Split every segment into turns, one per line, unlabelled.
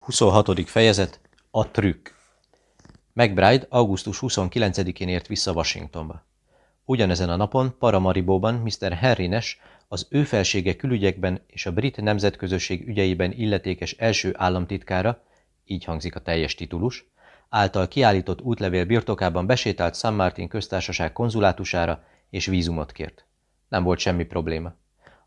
26. fejezet A trükk McBride augusztus 29-én ért vissza Washingtonba. Ugyanezen a napon Paramaribóban Mr. Henry Nash, az ő felsége külügyekben és a brit nemzetközösség ügyeiben illetékes első államtitkára, így hangzik a teljes titulus, által kiállított útlevél birtokában besétált San Martin köztársaság konzulátusára és vízumot kért. Nem volt semmi probléma.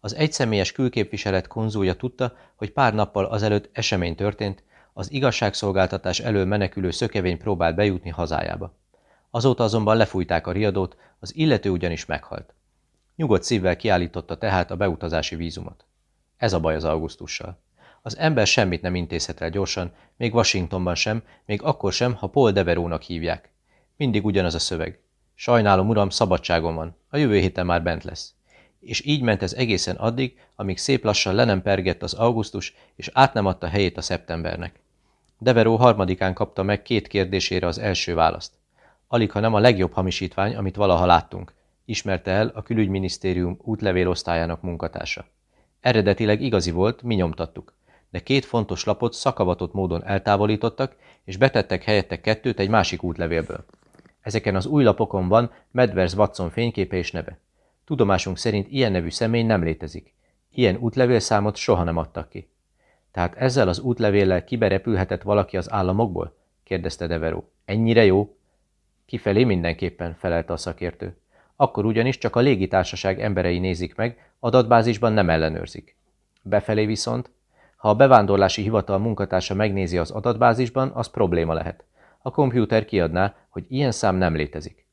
Az egyszemélyes külképviselet konzulja tudta, hogy pár nappal azelőtt esemény történt, az igazságszolgáltatás elől menekülő szökevény próbált bejutni hazájába. Azóta azonban lefújták a riadót, az illető ugyanis meghalt. Nyugodt szívvel kiállította tehát a beutazási vízumot. Ez a baj az augusztussal. Az ember semmit nem intézhet el gyorsan, még Washingtonban sem, még akkor sem, ha Paul Deverónak hívják. Mindig ugyanaz a szöveg. Sajnálom, uram, szabadságon van. A jövő héten már bent lesz és így ment ez egészen addig, amíg szép lassan le nem pergett az augusztus, és át nem adta helyét a szeptembernek. Deveró harmadikán kapta meg két kérdésére az első választ. Alig, ha nem a legjobb hamisítvány, amit valaha láttunk, ismerte el a külügyminisztérium útlevélosztályának munkatársa. Eredetileg igazi volt, mi nyomtattuk, de két fontos lapot szakavatott módon eltávolítottak, és betettek helyette kettőt egy másik útlevélből. Ezeken az új lapokon van Medvers Watson fényképe és neve. Tudomásunk szerint ilyen nevű személy nem létezik. Ilyen útlevélszámot soha nem adtak ki. Tehát ezzel az útlevéllel kiberepülhetett valaki az államokból? kérdezte Deveró. Ennyire jó? Kifelé mindenképpen, felelte a szakértő. Akkor ugyanis csak a légitársaság emberei nézik meg, adatbázisban nem ellenőrzik. Befelé viszont, ha a bevándorlási hivatal munkatársa megnézi az adatbázisban, az probléma lehet. A kompjúter kiadná, hogy ilyen szám nem létezik.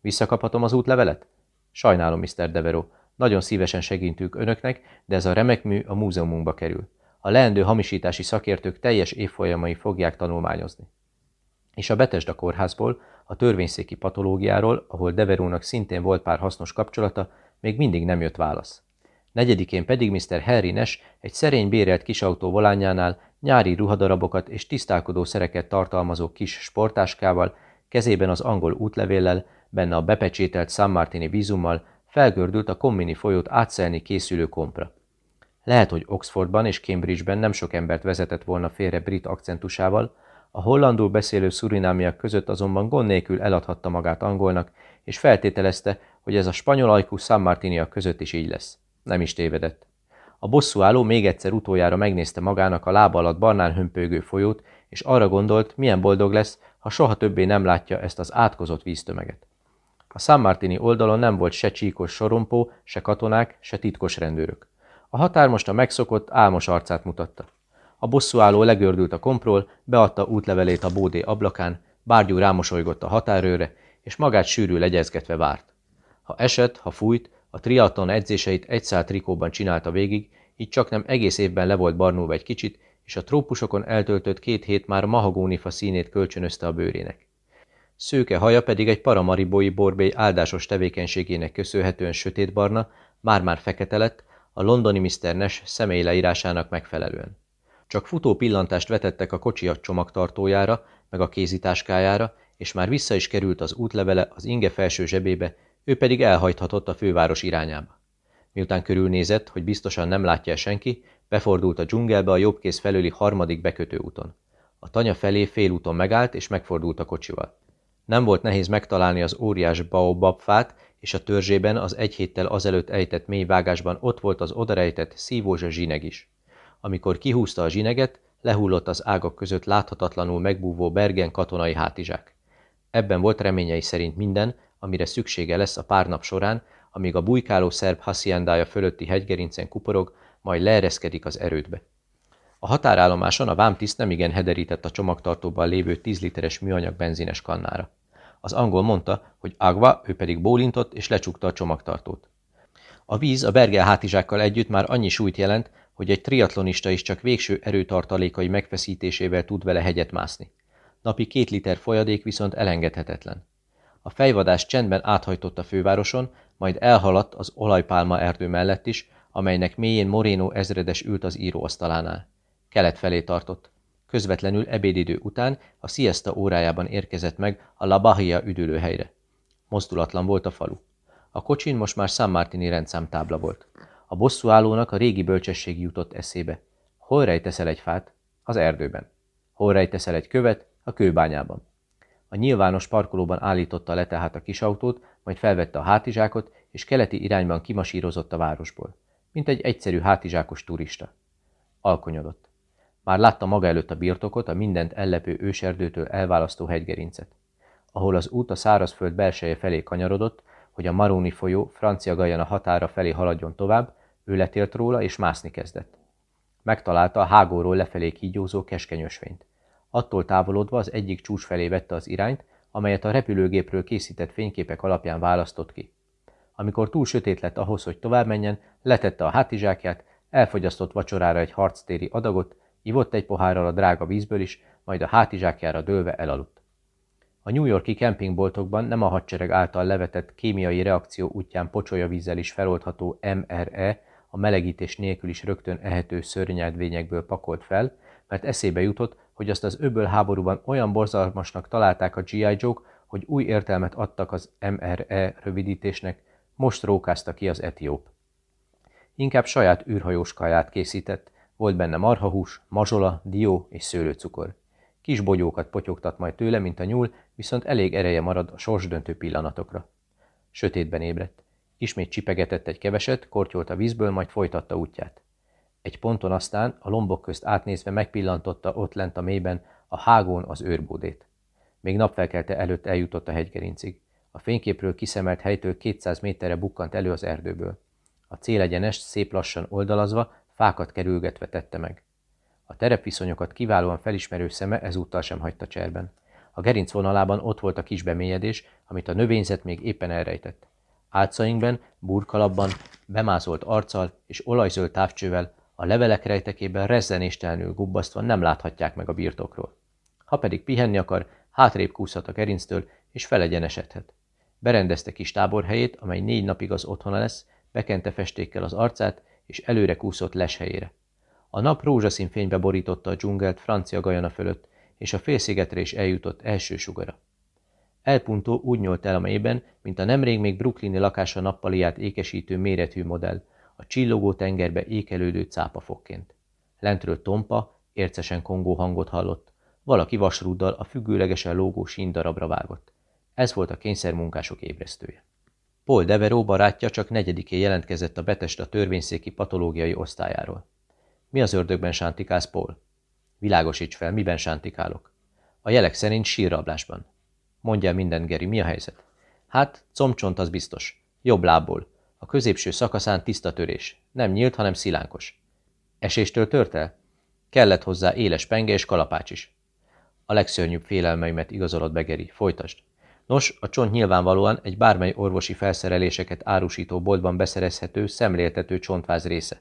Visszakaphatom az útlevelet? Sajnálom, Mr. Devero, nagyon szívesen segítünk önöknek, de ez a remek mű a múzeumunkba kerül. A leendő hamisítási szakértők teljes évfolyamai fogják tanulmányozni. És a Betesda kórházból, a törvényszéki patológiáról, ahol Deverónak szintén volt pár hasznos kapcsolata, még mindig nem jött válasz. Negyedikén pedig Mr. Harry Nash egy szerény bérelt kisautó volányánál nyári ruhadarabokat és tisztálkodó szereket tartalmazó kis sportáskával, kezében az angol útlevéllel, benne a bepecsételt San Martini vízummal felgördült a Kommini folyót átszelni készülő kompra. Lehet, hogy Oxfordban és Cambridgeben nem sok embert vezetett volna félre brit akcentusával, a hollandul beszélő szurinámiak között azonban gond nélkül eladhatta magát angolnak, és feltételezte, hogy ez a spanyol ajkú San Martiniak között is így lesz. Nem is tévedett. A bosszúálló még egyszer utoljára megnézte magának a lába alatt barnán hömpögő folyót, és arra gondolt, milyen boldog lesz, ha soha többé nem látja ezt az átkozott víztömeget. A San oldalon nem volt se csíkos sorompó, se katonák, se titkos rendőrök. A határ most a megszokott, álmos arcát mutatta. A bosszúálló legördült a kompról, beadta útlevelét a bódé ablakán, bárgyú rámosolygott a határőre, és magát sűrű legyezgetve várt. Ha esett, ha fújt, a triatlon edzéseit egy szál trikóban csinálta végig, így csak nem egész évben le volt barnulva egy kicsit, és a trópusokon eltöltött két hét már mahagónifa színét kölcsönözte a bőrének. Szőke haja pedig egy paramaribói borbély áldásos tevékenységének köszönhetően sötétbarna, már-már fekete lett, a londoni Mr. Nash személy leírásának megfelelően. Csak futó pillantást vetettek a kocsi csomagtartójára, meg a kézitáskájára, és már vissza is került az útlevele az inge felső zsebébe, ő pedig elhajthatott a főváros irányába. Miután körülnézett, hogy biztosan nem látja senki, befordult a dzsungelbe a jobbkész felőli harmadik bekötőúton. A tanya felé félúton megállt, és megfordult a kocsival. Nem volt nehéz megtalálni az óriás baobab fát, és a törzsében az egy héttel azelőtt ejtett mélyvágásban ott volt az odarejtett szívózsa zsineg is. Amikor kihúzta a zsineget, lehullott az ágak között láthatatlanul megbúvó Bergen katonai hátizsák. Ebben volt reményei szerint minden, amire szüksége lesz a pár nap során, amíg a bujkáló szerb hasziendája fölötti hegygerincen kuporog, majd leereszkedik az erődbe. A határállomáson a vámtiszt nemigen hederített a csomagtartóban lévő 10 literes műanyag benzines kannára. Az angol mondta, hogy agva, ő pedig bólintott és lecsukta a csomagtartót. A víz a bergel hátizsákkal együtt már annyi súlyt jelent, hogy egy triatlonista is csak végső erőtartalékai megfeszítésével tud vele hegyet mászni. Napi két liter folyadék viszont elengedhetetlen. A fejvadás csendben áthajtott a fővároson, majd elhaladt az olajpálma erdő mellett is, amelynek mélyén Moreno ezredes ült az íróasztalánál. Kelet felé tartott. Közvetlenül ebédidő után a siesta órájában érkezett meg a La Bahia üdülőhelyre. Mozdulatlan volt a falu. A kocsin most már San Martini rendszámtábla volt. A állónak a régi bölcsesség jutott eszébe. Hol rejteszel egy fát? Az erdőben. Hol rejteszel egy követ? A kőbányában. A nyilvános parkolóban állította le tehát a kisautót, majd felvette a hátizsákot, és keleti irányban kimasírozott a városból, mint egy egyszerű hátizsákos turista. Alkonyodott. Már látta maga előtt a birtokot, a mindent ellepő őserdőtől elválasztó hegygerincet. Ahol az út a szárazföld belseje felé kanyarodott, hogy a Maroni folyó francia Gajana határa felé haladjon tovább, ő letért róla és mászni kezdett. Megtalálta a hágóról lefelé kígyózó keskeny ösvényt. Attól távolodva az egyik csúcs felé vette az irányt, amelyet a repülőgépről készített fényképek alapján választott ki. Amikor túl sötét lett ahhoz, hogy tovább menjen, letette a hátizsákját, elfogyasztott vacsorára egy harctéri adagot, ivott egy pohárral a drága vízből is, majd a hátizsákjára dőlve elaludt. A New Yorki kempingboltokban nem a hadsereg által levetett kémiai reakció útján pocsolyavízzel is feloldható MRE, a melegítés nélkül is rögtön ehető szörnyedvényekből pakolt fel, mert eszébe jutott, hogy azt az öböl háborúban olyan borzalmasnak találták a G.I. Joe-k, hogy új értelmet adtak az MRE rövidítésnek, most rókázta ki az etióp. Inkább saját űrhajós kaját készített, volt benne marhahús, mazsola, dió és szőlőcukor. Kis bogyókat potyogtat majd tőle, mint a nyúl, viszont elég ereje marad a sorsdöntő pillanatokra. Sötétben ébredt. Ismét csipegetett egy keveset, kortyolt a vízből, majd folytatta útját. Egy ponton aztán, a lombok közt átnézve megpillantotta ott lent a mélyben a hágón az őrbódét. Még napfelkelte előtt eljutott a hegygerincig. A fényképről kiszemelt helytől 200 méterre bukkant elő az erdőből. A célegyenest szép lassan oldalazva, fákat kerülgetve tette meg. A terepviszonyokat kiválóan felismerő szeme ezúttal sem hagyta cserben. A gerinc vonalában ott volt a kis bemélyedés, amit a növényzet még éppen elrejtett. Álcainkben, burkalapban, bemázolt arccal és olajzöld távcsővel a levelek rejtekében rezzenéstelenül gubbasztva nem láthatják meg a birtokról. Ha pedig pihenni akar, hátrébb kúszhat a gerinctől, és felegyenesedhet. Berendezte kis táborhelyét, amely négy napig az otthona lesz, bekente festékkel az arcát, és előre kúszott les helyére. A nap rózsaszín fénybe borította a dzsungelt francia Gajana fölött, és a félszigetre is eljutott első sugara. Elpuntó úgy nyúlt el a mélyben, mint a nemrég még brooklyni lakása nappaliát ékesítő méretű modell, a csillogó tengerbe ékelődő cápafokként. Lentről tompa, ércesen kongó hangot hallott. Valaki vasrúddal a függőlegesen lógó darabra vágott. Ez volt a kényszermunkások ébresztője. Paul Deveró barátja csak negyedikén jelentkezett a Betest a törvényszéki patológiai osztályáról. Mi az ördögben sántikálsz, Paul? Világosíts fel, miben sántikálok? A jelek szerint sírrablásban. Mondja minden, Geri, mi a helyzet? Hát, comcsont az biztos. Jobb lábból. A középső szakaszán tiszta törés. Nem nyílt, hanem szilánkos. Eséstől tört el? Kellett hozzá éles penge és kalapács is. A legszörnyűbb félelmeimet igazolod be, Geri. Folytasd. Nos, a csont nyilvánvalóan egy bármely orvosi felszereléseket árusító boltban beszerezhető, szemléltető csontváz része.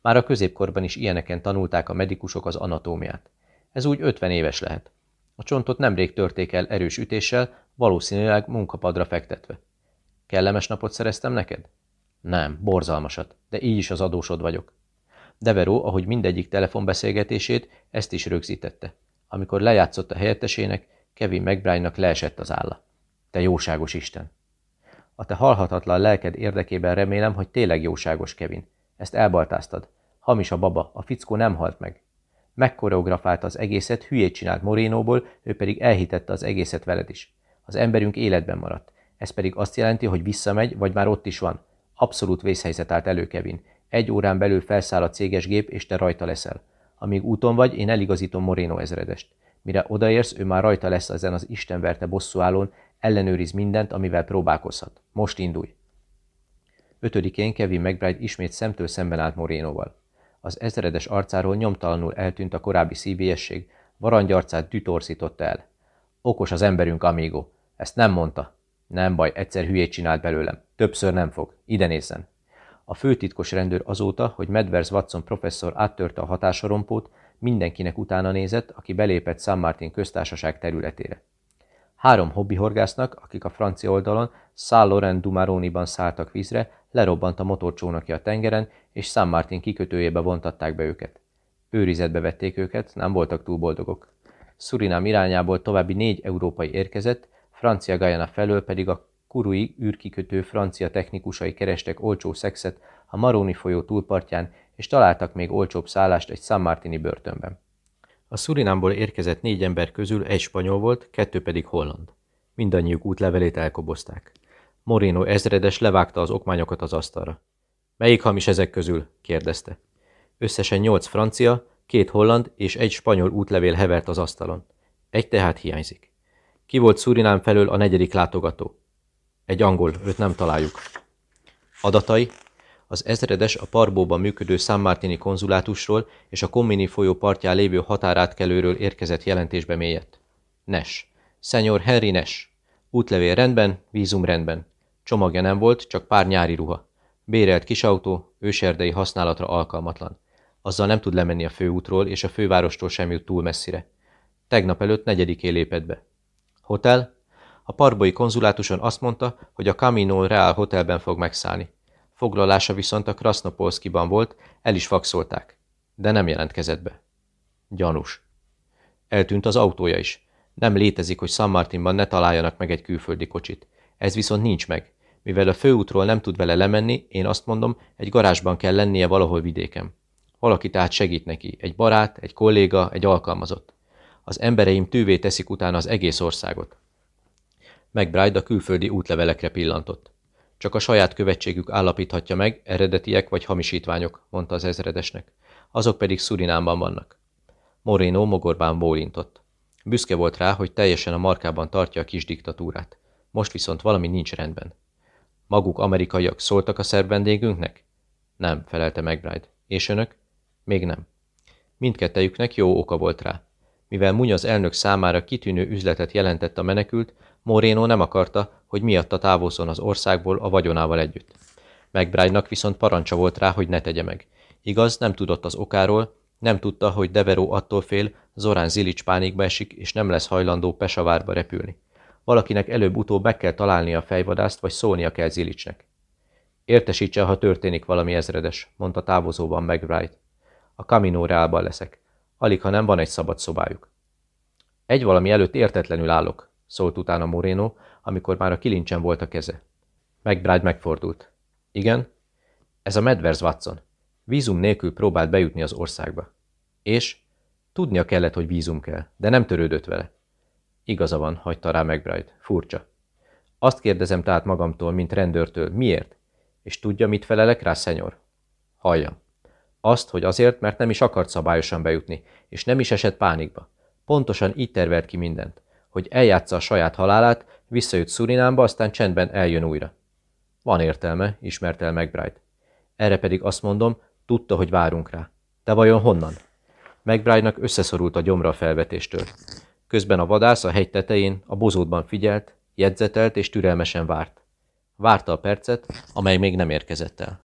Már a középkorban is ilyeneken tanulták a medikusok az anatómiát. Ez úgy 50 éves lehet. A csontot nemrég törték el erős ütéssel, valószínűleg munkapadra fektetve. Kellemes napot szereztem neked? Nem, borzalmasat, de így is az adósod vagyok. Deveró, ahogy mindegyik telefonbeszélgetését, ezt is rögzítette. Amikor lejátszott a helyettesének, Kevin McBride-nak leesett az álla. Te jóságos Isten! A te halhatatlan lelked érdekében remélem, hogy tényleg jóságos, Kevin. Ezt elbaltáztad. Hamis a baba, a fickó nem halt meg. Megkoreografálta az egészet, hülyét csinált Morénóból, ő pedig elhitette az egészet veled is. Az emberünk életben maradt. Ez pedig azt jelenti, hogy visszamegy, vagy már ott is van. Abszolút vészhelyzet állt elő, Kevin. Egy órán belül felszáll a céges gép, és te rajta leszel. Amíg úton vagy, én eligazítom Moreno ezredest. Mire odaérsz, ő már rajta lesz ezen az istenverte bosszúállón, ellenőriz mindent, amivel próbálkozhat. Most indulj! Ötödikén Kevin McBride ismét szemtől szemben állt Morénoval. Az ezredes arcáról nyomtalanul eltűnt a korábbi szívélyesség, varangyarcát dütorzította el. Okos az emberünk, amigo. Ezt nem mondta. Nem baj, egyszer hülyét csinált belőlem. Többször nem fog. Ide nézzen. A főtitkos rendőr azóta, hogy Medvers Watson professzor áttörte a hatásorompót, mindenkinek utána nézett, aki belépett San Martin köztársaság területére. Három hobbihorgásznak, akik a francia oldalon Saint Laurent du szálltak vízre, lerobbant a motorcsónakja a tengeren, és San Martin kikötőjébe vontatták be őket. Őrizetbe vették őket, nem voltak túl boldogok. Surinám irányából további négy európai érkezett, Francia Guyana felől pedig a Kurui űrkikötő francia technikusai kerestek olcsó szexet a Maroni folyó túlpartján, és találtak még olcsóbb szállást egy San Martini börtönben. A Szurinámból érkezett négy ember közül egy spanyol volt, kettő pedig holland. Mindannyiuk útlevelét elkobozták. Moreno ezredes levágta az okmányokat az asztalra. Melyik hamis ezek közül? kérdezte. Összesen nyolc francia, két holland és egy spanyol útlevél hevert az asztalon. Egy tehát hiányzik. Ki volt Szurinám felől a negyedik látogató? Egy angol, őt nem találjuk. Adatai? Az ezredes a Parbóban működő San konzulátusról és a Comini folyó partján lévő határátkelőről érkezett jelentésbe mélyett. Nes. Szenyor Henry Nes. Útlevél rendben, vízum rendben. Csomagja nem volt, csak pár nyári ruha. Bérelt kisautó, őserdei használatra alkalmatlan. Azzal nem tud lemenni a főútról, és a fővárostól sem jut túl messzire. Tegnap előtt negyediké lépett be. Hotel? A parbai konzulátuson azt mondta, hogy a Camino Real Hotelben fog megszállni. Foglalása viszont a Krasnopolskiban volt, el is faxolták. De nem jelentkezett be. Gyanús. Eltűnt az autója is. Nem létezik, hogy San Martinban ne találjanak meg egy külföldi kocsit. Ez viszont nincs meg. Mivel a főútról nem tud vele lemenni, én azt mondom, egy garázsban kell lennie valahol vidéken. Valaki tehát segít neki, egy barát, egy kolléga, egy alkalmazott. Az embereim tűvé teszik utána az egész országot. McBride a külföldi útlevelekre pillantott. Csak a saját követségük állapíthatja meg, eredetiek vagy hamisítványok, mondta az ezredesnek. Azok pedig Szurinámban vannak. Moreno mogorbán bólintott. Büszke volt rá, hogy teljesen a markában tartja a kis diktatúrát. Most viszont valami nincs rendben. Maguk amerikaiak szóltak a szerb vendégünknek? Nem, felelte McBride. És önök? Még nem. Mindkettejüknek jó oka volt rá. Mivel Munyaz elnök számára kitűnő üzletet jelentett a menekült, Moreno nem akarta, hogy miatta távozzon az országból a vagyonával együtt. McBride-nak viszont parancsa volt rá, hogy ne tegye meg. Igaz, nem tudott az okáról, nem tudta, hogy Deveró attól fél, Zorán Zilics pánikba esik, és nem lesz hajlandó Pesavárba repülni. Valakinek előbb-utóbb meg kell találnia a fejvadászt, vagy szólnia kell Zilicsnek. Értesítse, ha történik valami ezredes, mondta távozóban McBride. A Camino Reálban leszek. Alig, ha nem van egy szabad szobájuk. Egy valami előtt értetlenül állok, szólt utána Moreno, amikor már a kilincsen volt a keze. McBride megfordult. Igen? Ez a Medvers Watson. Vízum nélkül próbált bejutni az országba. És? Tudnia kellett, hogy vízum kell, de nem törődött vele. Igaza van, hagyta rá McBride. Furcsa. Azt kérdezem tehát magamtól, mint rendőrtől, miért? És tudja, mit felelek rá, szenyor? Halljam. Azt, hogy azért, mert nem is akart szabályosan bejutni, és nem is esett pánikba. Pontosan így tervelt ki mindent, hogy eljátsza a saját halálát, visszajut Szurinámba, aztán csendben eljön újra. Van értelme, ismert el McBride. Erre pedig azt mondom, tudta, hogy várunk rá. De vajon honnan? McBride-nak összeszorult a gyomra a felvetéstől. Közben a vadász a hegy tetején, a bozótban figyelt, jegyzetelt és türelmesen várt. Várta a percet, amely még nem érkezett el.